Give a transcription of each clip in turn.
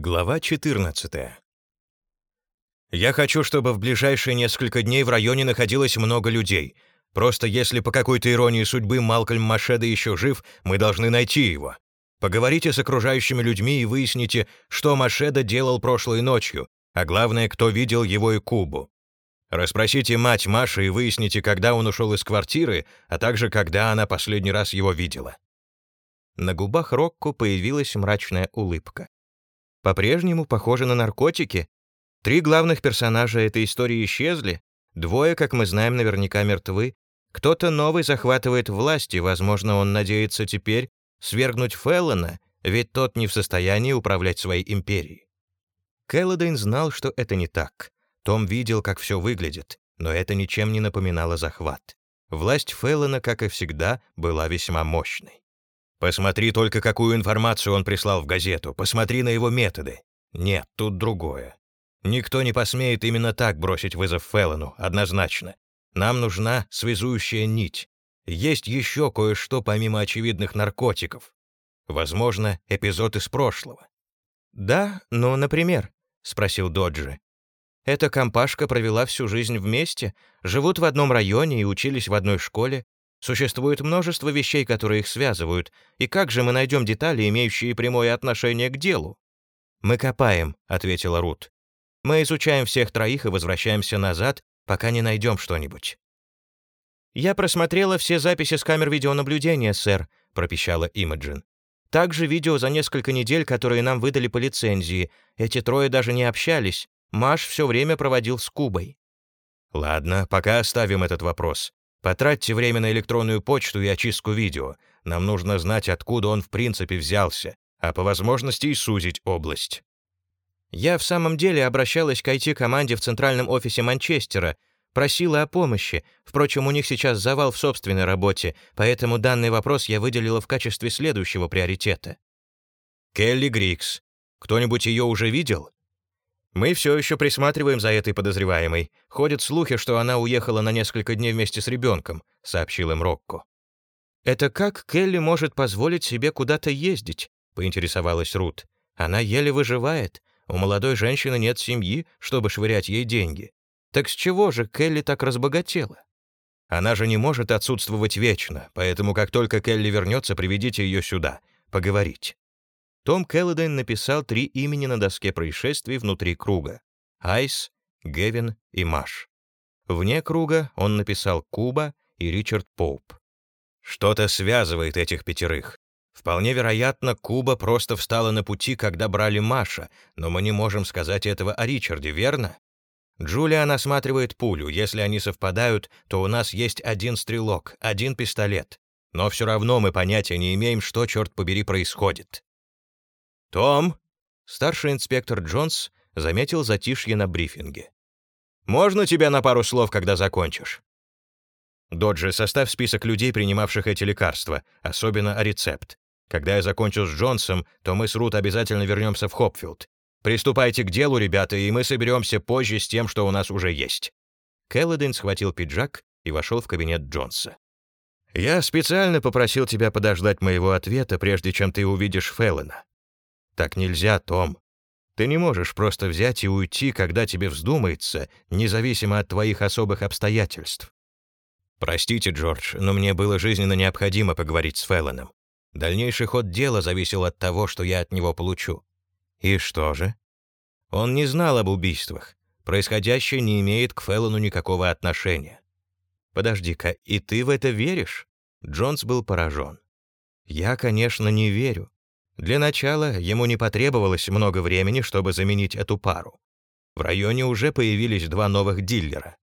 Глава 14. Я хочу, чтобы в ближайшие несколько дней в районе находилось много людей. Просто если по какой-то иронии судьбы Малкольм Машеда еще жив, мы должны найти его. Поговорите с окружающими людьми и выясните, что Машеда делал прошлой ночью, а главное, кто видел его и Кубу. Расспросите мать Маши и выясните, когда он ушел из квартиры, а также когда она последний раз его видела. На губах Рокко появилась мрачная улыбка. По-прежнему похоже на наркотики. Три главных персонажа этой истории исчезли, двое, как мы знаем, наверняка мертвы. Кто-то новый захватывает власть, и, возможно, он надеется теперь свергнуть Феллона, ведь тот не в состоянии управлять своей империей. Келлодейн знал, что это не так. Том видел, как все выглядит, но это ничем не напоминало захват. Власть Феллона, как и всегда, была весьма мощной. Посмотри только, какую информацию он прислал в газету. Посмотри на его методы. Нет, тут другое. Никто не посмеет именно так бросить вызов Феллону, однозначно. Нам нужна связующая нить. Есть еще кое-что помимо очевидных наркотиков. Возможно, эпизод из прошлого. «Да, но, например», — спросил Доджи. «Эта компашка провела всю жизнь вместе, живут в одном районе и учились в одной школе, Существует множество вещей, которые их связывают, и как же мы найдем детали, имеющие прямое отношение к делу? «Мы копаем», — ответила Рут. «Мы изучаем всех троих и возвращаемся назад, пока не найдем что-нибудь». «Я просмотрела все записи с камер видеонаблюдения, сэр», — пропищала Имаджин. «Также видео за несколько недель, которые нам выдали по лицензии. Эти трое даже не общались. Маш все время проводил с Кубой». «Ладно, пока оставим этот вопрос. Потратьте время на электронную почту и очистку видео. Нам нужно знать, откуда он в принципе взялся, а по возможности и сузить область. Я в самом деле обращалась к IT-команде в центральном офисе Манчестера, просила о помощи. Впрочем, у них сейчас завал в собственной работе, поэтому данный вопрос я выделила в качестве следующего приоритета. Келли Грикс. Кто-нибудь ее уже видел? Мы все еще присматриваем за этой подозреваемой. Ходят слухи, что она уехала на несколько дней вместе с ребенком», — сообщил им Рокко. «Это как Келли может позволить себе куда-то ездить?» — поинтересовалась Рут. «Она еле выживает. У молодой женщины нет семьи, чтобы швырять ей деньги. Так с чего же Келли так разбогатела?» «Она же не может отсутствовать вечно, поэтому как только Келли вернется, приведите ее сюда. Поговорить». Том Келлодейн написал три имени на доске происшествий внутри круга — Айс, Гевин и Маш. Вне круга он написал Куба и Ричард Поуп. Что-то связывает этих пятерых. Вполне вероятно, Куба просто встала на пути, когда брали Маша, но мы не можем сказать этого о Ричарде, верно? Джулиан осматривает пулю. Если они совпадают, то у нас есть один стрелок, один пистолет. Но все равно мы понятия не имеем, что, черт побери, происходит. «Том!» — старший инспектор Джонс заметил затишье на брифинге. «Можно тебя на пару слов, когда закончишь?» «Доджи, составь список людей, принимавших эти лекарства, особенно о рецепт. Когда я закончу с Джонсом, то мы с Рут обязательно вернемся в Хопфилд. Приступайте к делу, ребята, и мы соберемся позже с тем, что у нас уже есть». Келлодин схватил пиджак и вошел в кабинет Джонса. «Я специально попросил тебя подождать моего ответа, прежде чем ты увидишь Феллона. Так нельзя, Том. Ты не можешь просто взять и уйти, когда тебе вздумается, независимо от твоих особых обстоятельств. Простите, Джордж, но мне было жизненно необходимо поговорить с Феллоном. Дальнейший ход дела зависел от того, что я от него получу. И что же? Он не знал об убийствах. Происходящее не имеет к Феллону никакого отношения. Подожди-ка, и ты в это веришь? Джонс был поражен. Я, конечно, не верю. Для начала ему не потребовалось много времени, чтобы заменить эту пару. В районе уже появились два новых дилера.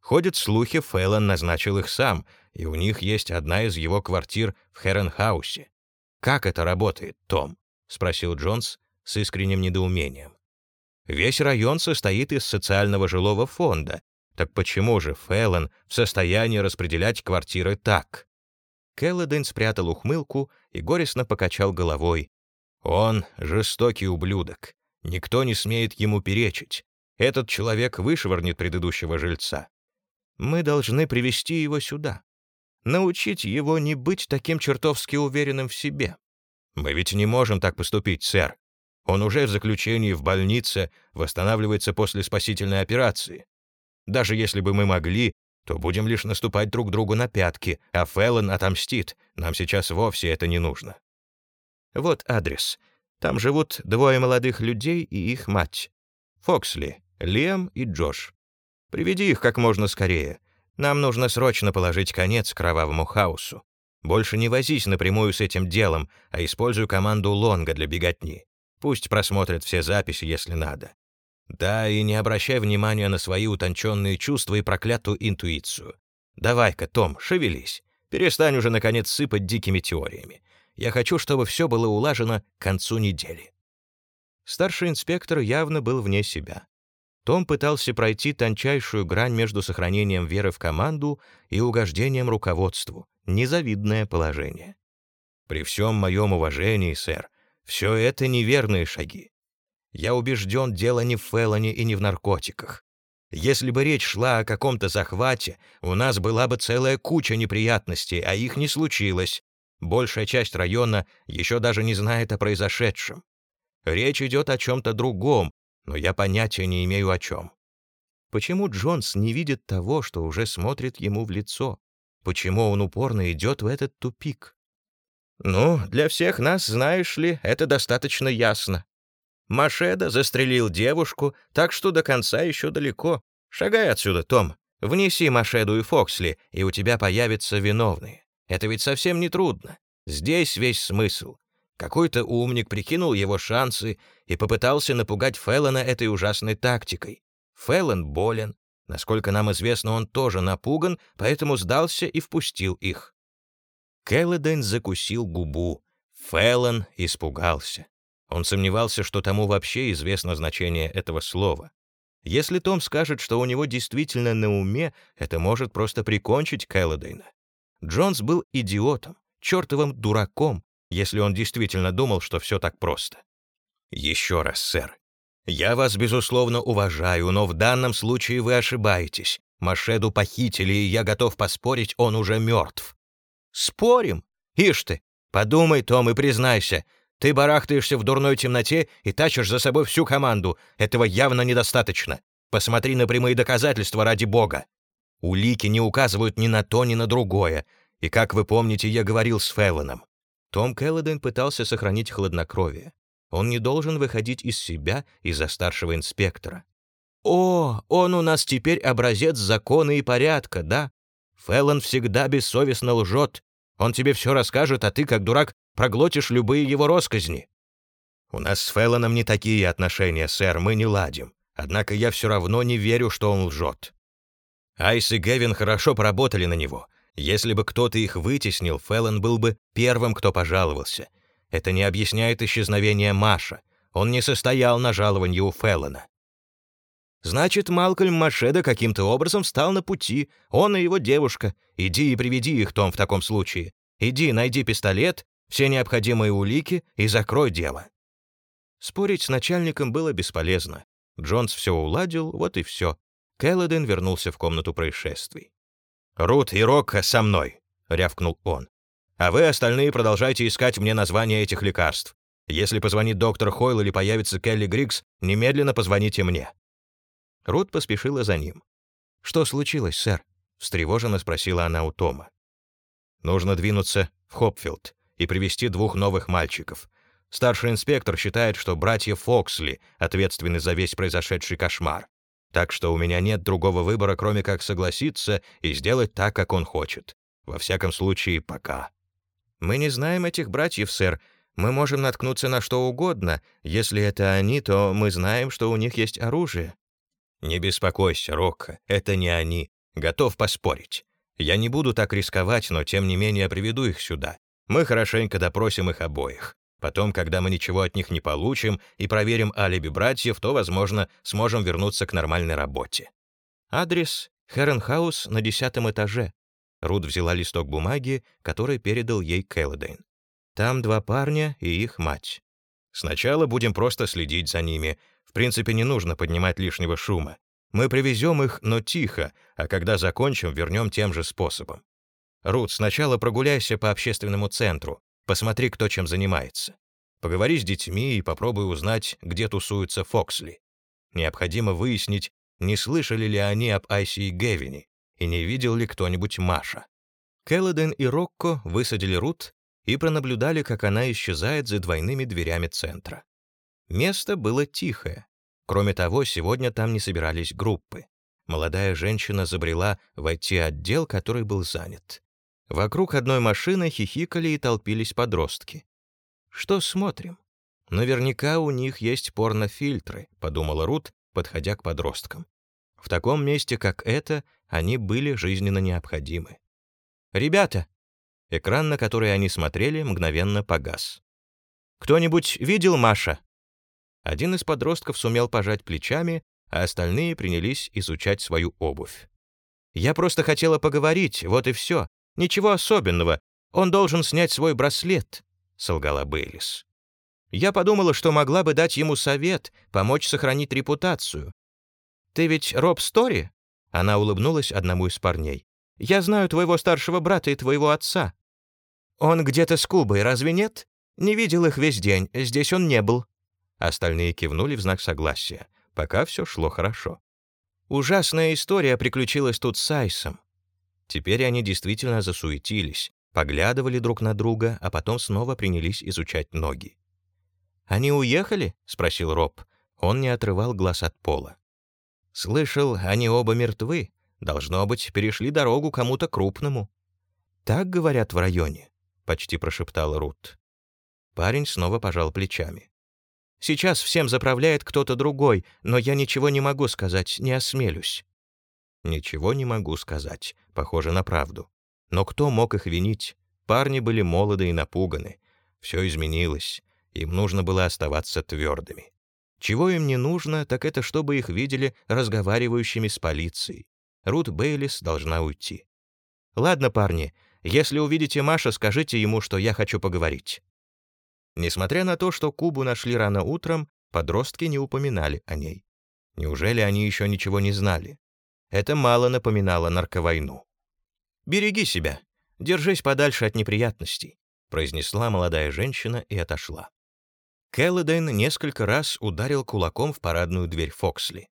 Ходят слухи, Фэллон назначил их сам, и у них есть одна из его квартир в Херенхаусе. «Как это работает, Том?» — спросил Джонс с искренним недоумением. «Весь район состоит из социального жилого фонда. Так почему же Фэллон в состоянии распределять квартиры так?» Келлоден спрятал ухмылку и горестно покачал головой. «Он — жестокий ублюдок. Никто не смеет ему перечить. Этот человек вышвырнет предыдущего жильца. Мы должны привести его сюда. Научить его не быть таким чертовски уверенным в себе. Мы ведь не можем так поступить, сэр. Он уже в заключении в больнице, восстанавливается после спасительной операции. Даже если бы мы могли, то будем лишь наступать друг другу на пятки, а Феллон отомстит. Нам сейчас вовсе это не нужно. Вот адрес. Там живут двое молодых людей и их мать. Фоксли, Лем и Джош. Приведи их как можно скорее. Нам нужно срочно положить конец кровавому хаосу. Больше не возись напрямую с этим делом, а используй команду Лонга для беготни. Пусть просмотрят все записи, если надо. Да, и не обращай внимания на свои утонченные чувства и проклятую интуицию. Давай-ка, Том, шевелись. Перестань уже, наконец, сыпать дикими теориями. Я хочу, чтобы все было улажено к концу недели». Старший инспектор явно был вне себя. Том пытался пройти тончайшую грань между сохранением веры в команду и угождением руководству. Незавидное положение. «При всем моем уважении, сэр, все это неверные шаги. Я убежден, дело не в Феллоне и не в наркотиках. Если бы речь шла о каком-то захвате, у нас была бы целая куча неприятностей, а их не случилось. Большая часть района еще даже не знает о произошедшем. Речь идет о чем-то другом, но я понятия не имею о чем. Почему Джонс не видит того, что уже смотрит ему в лицо? Почему он упорно идет в этот тупик? Ну, для всех нас, знаешь ли, это достаточно ясно. Машеда застрелил девушку, так что до конца еще далеко. Шагай отсюда, Том. Внеси Машеду и Фоксли, и у тебя появятся виновные. Это ведь совсем не трудно. Здесь весь смысл. Какой-то умник прикинул его шансы и попытался напугать Феллона этой ужасной тактикой. Феллон болен. Насколько нам известно, он тоже напуган, поэтому сдался и впустил их. Келлоден закусил губу. Феллон испугался. Он сомневался, что тому вообще известно значение этого слова. Если Том скажет, что у него действительно на уме, это может просто прикончить Келлодейна. Джонс был идиотом, чертовым дураком, если он действительно думал, что все так просто. Еще раз, сэр. Я вас, безусловно, уважаю, но в данном случае вы ошибаетесь. Машеду похитили, и я готов поспорить, он уже мертв. Спорим? Ишь ты, подумай, Том, и признайся. Ты барахтаешься в дурной темноте и тащишь за собой всю команду. Этого явно недостаточно. Посмотри на прямые доказательства ради бога. Улики не указывают ни на то, ни на другое. И, как вы помните, я говорил с Феллоном. Том Келлоден пытался сохранить хладнокровие. Он не должен выходить из себя из-за старшего инспектора. «О, он у нас теперь образец закона и порядка, да? Феллон всегда бессовестно лжет. Он тебе все расскажет, а ты, как дурак, проглотишь любые его росказни». «У нас с Феллоном не такие отношения, сэр, мы не ладим. Однако я все равно не верю, что он лжет. Айс и Гевин хорошо поработали на него. Если бы кто-то их вытеснил, Феллон был бы первым, кто пожаловался. Это не объясняет исчезновение Маша. Он не состоял на жаловании у Феллона. Значит, Малкольм Машеда каким-то образом встал на пути. Он и его девушка. Иди и приведи их, Том, в таком случае. Иди, найди пистолет, все необходимые улики и закрой дело. Спорить с начальником было бесполезно. Джонс все уладил, вот и все. Келлоден вернулся в комнату происшествий. «Рут и Рокко со мной», — рявкнул он. «А вы остальные продолжайте искать мне название этих лекарств. Если позвонит доктор Хойл или появится Келли Григс, немедленно позвоните мне». Рут поспешила за ним. «Что случилось, сэр?» — встревоженно спросила она у Тома. «Нужно двинуться в Хопфилд и привести двух новых мальчиков. Старший инспектор считает, что братья Фоксли ответственны за весь произошедший кошмар. Так что у меня нет другого выбора, кроме как согласиться и сделать так, как он хочет. Во всяком случае, пока. Мы не знаем этих братьев, сэр. Мы можем наткнуться на что угодно. Если это они, то мы знаем, что у них есть оружие. Не беспокойся, Рокко, это не они. Готов поспорить. Я не буду так рисковать, но тем не менее приведу их сюда. Мы хорошенько допросим их обоих. Потом, когда мы ничего от них не получим и проверим алиби братьев, то, возможно, сможем вернуться к нормальной работе. Адрес — Херенхаус на десятом этаже. Рут взяла листок бумаги, который передал ей Келлодейн. Там два парня и их мать. Сначала будем просто следить за ними. В принципе, не нужно поднимать лишнего шума. Мы привезем их, но тихо, а когда закончим, вернем тем же способом. Рут, сначала прогуляйся по общественному центру. Посмотри, кто чем занимается. Поговори с детьми и попробуй узнать, где тусуются Фоксли. Необходимо выяснить, не слышали ли они об Айси и Гевине, и не видел ли кто-нибудь Маша. Келлоден и Рокко высадили Рут и пронаблюдали, как она исчезает за двойными дверями центра. Место было тихое. Кроме того, сегодня там не собирались группы. Молодая женщина забрела в IT-отдел, который был занят. Вокруг одной машины хихикали и толпились подростки. «Что смотрим?» «Наверняка у них есть порнофильтры», — подумала Рут, подходя к подросткам. В таком месте, как это, они были жизненно необходимы. «Ребята!» Экран, на который они смотрели, мгновенно погас. «Кто-нибудь видел Маша?» Один из подростков сумел пожать плечами, а остальные принялись изучать свою обувь. «Я просто хотела поговорить, вот и все. Ничего особенного. Он должен снять свой браслет», — солгала Бейлис. «Я подумала, что могла бы дать ему совет, помочь сохранить репутацию. Ты ведь Роб Стори?» Она улыбнулась одному из парней. «Я знаю твоего старшего брата и твоего отца. Он где-то с Кубой, разве нет? Не видел их весь день, здесь он не был». Остальные кивнули в знак согласия, пока все шло хорошо. Ужасная история приключилась тут с Айсом. Теперь они действительно засуетились, поглядывали друг на друга, а потом снова принялись изучать ноги. «Они уехали?» — спросил Роб. Он не отрывал глаз от пола. «Слышал, они оба мертвы. Должно быть, перешли дорогу кому-то крупному». «Так говорят в районе», — почти прошептал Рут. Парень снова пожал плечами. «Сейчас всем заправляет кто-то другой, но я ничего не могу сказать, не осмелюсь». Ничего не могу сказать, похоже на правду. Но кто мог их винить? Парни были молоды и напуганы. Все изменилось. Им нужно было оставаться твердыми. Чего им не нужно, так это чтобы их видели разговаривающими с полицией. Рут Бейлис должна уйти. «Ладно, парни, если увидите Маша, скажите ему, что я хочу поговорить». Несмотря на то, что Кубу нашли рано утром, подростки не упоминали о ней. Неужели они еще ничего не знали? Это мало напоминало нарковойну. «Береги себя, держись подальше от неприятностей», произнесла молодая женщина и отошла. Келлодейн несколько раз ударил кулаком в парадную дверь Фоксли.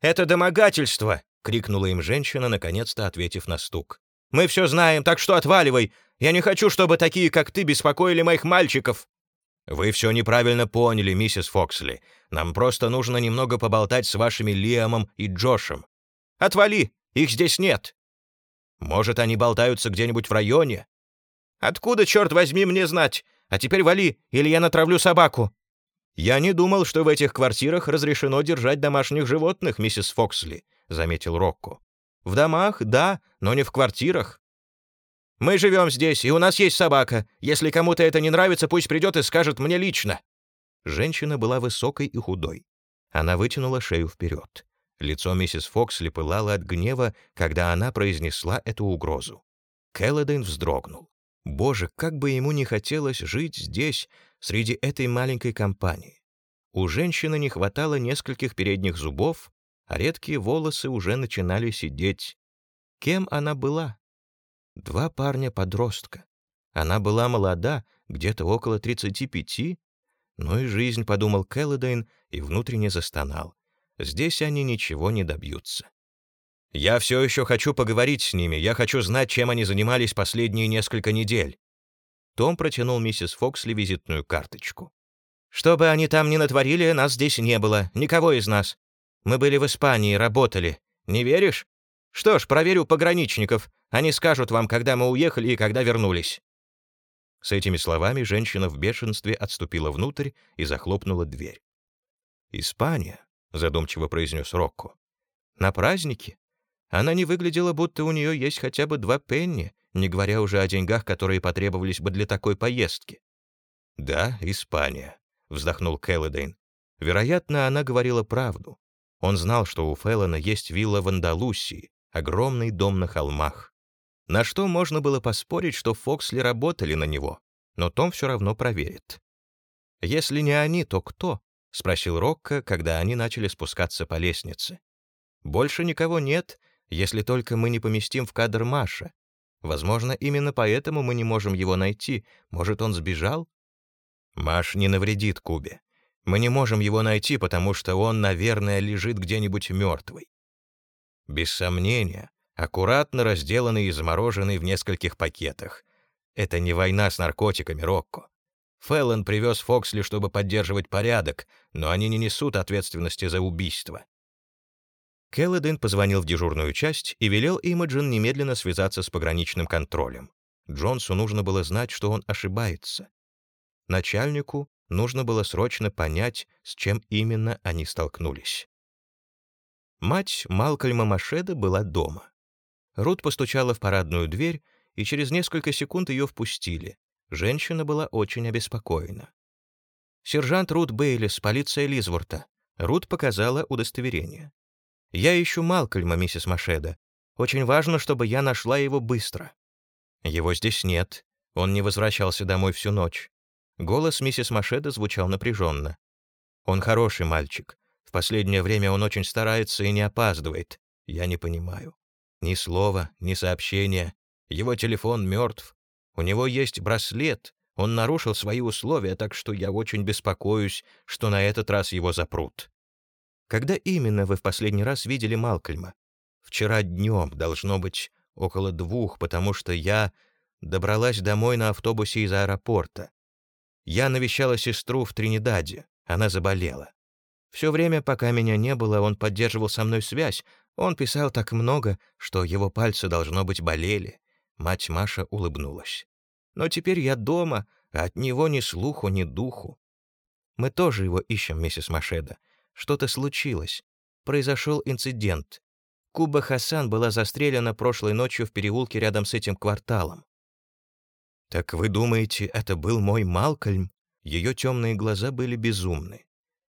«Это домогательство!» — крикнула им женщина, наконец-то ответив на стук. «Мы все знаем, так что отваливай! Я не хочу, чтобы такие, как ты, беспокоили моих мальчиков!» «Вы все неправильно поняли, миссис Фоксли. Нам просто нужно немного поболтать с вашими Лиамом и Джошем. Отвали! Их здесь нет!» «Может, они болтаются где-нибудь в районе?» «Откуда, черт возьми, мне знать? А теперь вали, или я натравлю собаку!» «Я не думал, что в этих квартирах разрешено держать домашних животных, миссис Фоксли», — заметил Рокко. «В домах, да, но не в квартирах. Мы живем здесь, и у нас есть собака. Если кому-то это не нравится, пусть придет и скажет мне лично». Женщина была высокой и худой. Она вытянула шею вперед. Лицо миссис Фоксли пылало от гнева, когда она произнесла эту угрозу. Келлодейн вздрогнул. Боже, как бы ему не хотелось жить здесь, среди этой маленькой компании. У женщины не хватало нескольких передних зубов, а редкие волосы уже начинали сидеть. Кем она была? Два парня-подростка. Она была молода, где-то около 35. Ну и жизнь, подумал Келлодейн и внутренне застонал. Здесь они ничего не добьются. «Я все еще хочу поговорить с ними, я хочу знать, чем они занимались последние несколько недель». Том протянул миссис Фоксли визитную карточку. «Что бы они там ни натворили, нас здесь не было, никого из нас. Мы были в Испании, работали. Не веришь? Что ж, проверю пограничников. Они скажут вам, когда мы уехали и когда вернулись». С этими словами женщина в бешенстве отступила внутрь и захлопнула дверь. «Испания», — задумчиво произнес Рокко. «На празднике? Она не выглядела, будто у нее есть хотя бы два пенни, не говоря уже о деньгах, которые потребовались бы для такой поездки». «Да, Испания», — вздохнул Келлидейн. Вероятно, она говорила правду. Он знал, что у Феллона есть вилла в Андалусии, огромный дом на холмах. На что можно было поспорить, что Фоксли работали на него, но Том все равно проверит. Если не они, то кто? — спросил Рокко, когда они начали спускаться по лестнице. «Больше никого нет, если только мы не поместим в кадр Маша. Возможно, именно поэтому мы не можем его найти. Может, он сбежал?» Маш не навредит Кубе. Мы не можем его найти, потому что он, наверное, лежит где-нибудь мертвый. Без сомнения, аккуратно разделанный и замороженный в нескольких пакетах. Это не война с наркотиками, Рокко. Феллон привез Фоксли, чтобы поддерживать порядок, но они не несут ответственности за убийство. Келлоден позвонил в дежурную часть и велел Имаджин немедленно связаться с пограничным контролем. Джонсу нужно было знать, что он ошибается. Начальнику нужно было срочно понять, с чем именно они столкнулись. Мать Малкольма Машеда была дома. Рут постучала в парадную дверь, и через несколько секунд ее впустили. Женщина была очень обеспокоена. «Сержант Рут Бейлис, полиция Лизворта». Рут показала удостоверение. «Я ищу Малкольма, миссис Машеда. Очень важно, чтобы я нашла его быстро». «Его здесь нет. Он не возвращался домой всю ночь». Голос миссис Машеда звучал напряженно. «Он хороший мальчик. В последнее время он очень старается и не опаздывает. Я не понимаю. Ни слова, ни сообщения. Его телефон мертв. У него есть браслет. Он нарушил свои условия, так что я очень беспокоюсь, что на этот раз его запрут. Когда именно вы в последний раз видели Малкольма? Вчера днем, должно быть, около двух, потому что я добралась домой на автобусе из аэропорта. Я навещала сестру в Тринидаде. Она заболела. Все время, пока меня не было, он поддерживал со мной связь. Он писал так много, что его пальцы, должно быть, болели. Мать Маша улыбнулась. «Но теперь я дома, а от него ни слуху, ни духу. Мы тоже его ищем, миссис Машеда. Что-то случилось. Произошел инцидент. Куба Хасан была застрелена прошлой ночью в переулке рядом с этим кварталом. «Так вы думаете, это был мой Малкольм?» Ее темные глаза были безумны.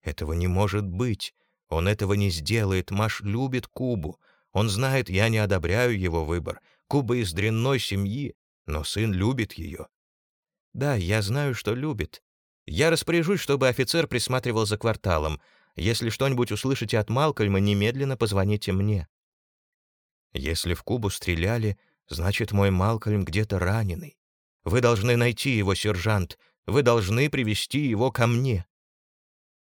«Этого не может быть. Он этого не сделает. Маш любит Кубу. Он знает, я не одобряю его выбор. Куба из дрянной семьи, но сын любит ее. Да, я знаю, что любит. Я распоряжусь, чтобы офицер присматривал за кварталом. Если что-нибудь услышите от Малкольма, немедленно позвоните мне. Если в Кубу стреляли, значит, мой Малкольм где-то раненый. Вы должны найти его, сержант. Вы должны привести его ко мне.